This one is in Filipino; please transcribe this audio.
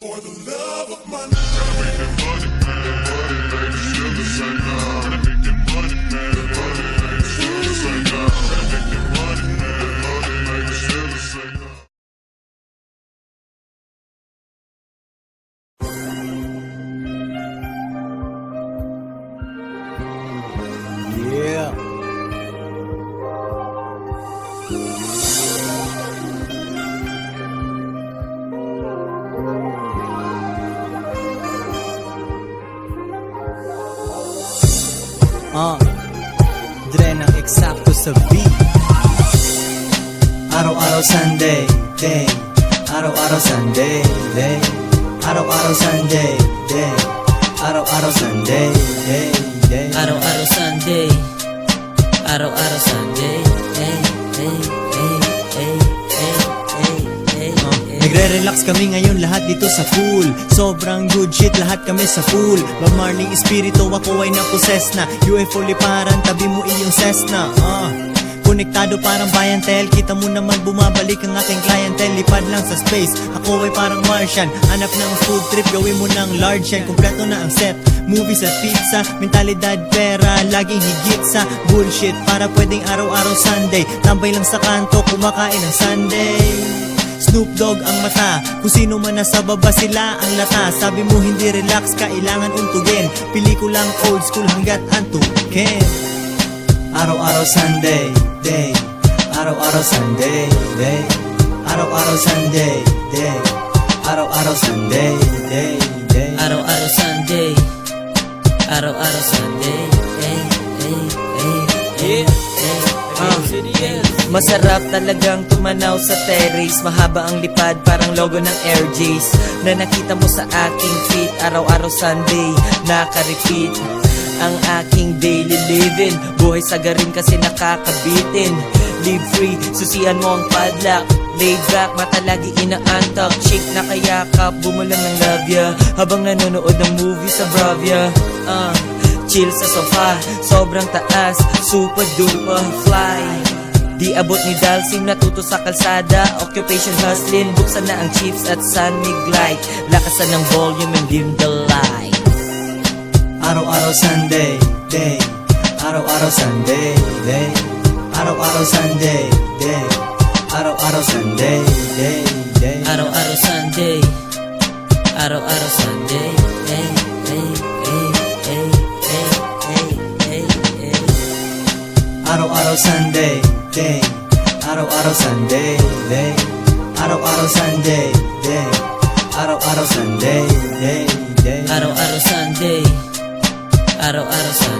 For the love of money. Ah, Dre ng eksakto sa beat. Araw-araw Sunday, day. Araw-araw Sunday, day. Araw-araw Sunday, day. Araw-araw Sunday, day, day. Araw-araw Sunday. Araw-araw Sunday Nagre-relax kami ngayon lahat dito sa pool. Sobrang good shit lahat kami sa pool. Bob Marley espiritu ako ay naposes na. UFO liparan tabi mo iyong Cessna uh. Konektado parang bayantel Kita mo naman bumabalik ang aking clientele. Lipad lang sa space. Ako ay parang Martian. Hanap ng food trip Gawin mo ng large yan Kompleto na ang set. Movies at pizza Mentalidad pera Laging higit sa bullshit. Para pwedeng araw-araw Sunday. Tambay lang sa kanto Kumakain ng Sunday Snoop Dogg ang mata. Kung sino man nasa baba sila ang lata. Sabi mo hindi relax, kailangan untugin. Pelikulang old school hanggat antukin. Araw-araw Sunday, day. Araw-araw Sunday, day. Araw-araw Sunday, day. Araw-araw Sunday, day, day. Araw-araw Sunday. Araw-araw Sunday Hey, hey, hey, hey, hey, Ah. hey. Masarap talagang tumanaw sa terrace. Mahaba ang lipad parang logo ng Air J's. Na nakita mo sa aking feet Araw-araw Sunday Naka-repeat ang aking daily living. Buhay sagarin kasi nakakabitin. Live free, susian mo ang padlock. Laid back, mata lagi inaantok. Chick na kayakap, bumulang ng love ya. Habang nanonood ng movie sa Bravia. Uh, Chill sa sofa, sobrang taas. Super duper fly Di abot ni Dalsim natuto sa kalsada. Occupation hustling, buksan na ang chips at San Light Lakasan ng volume and dim the light. Araw-araw Sunday, day. Araw-araw Sunday, day. Araw-araw Sunday, day. Araw-araw Sunday, day, day. Araw-araw Sunday. Araw-araw Sunday hey, hey, hey, hey, hey Araw-araw Sunday, day. Araw-araw Sunday, day. Araw-araw Sunday, day. Araw-araw Sunday, day, day. Araw-araw Sunday. Araw-araw Sunday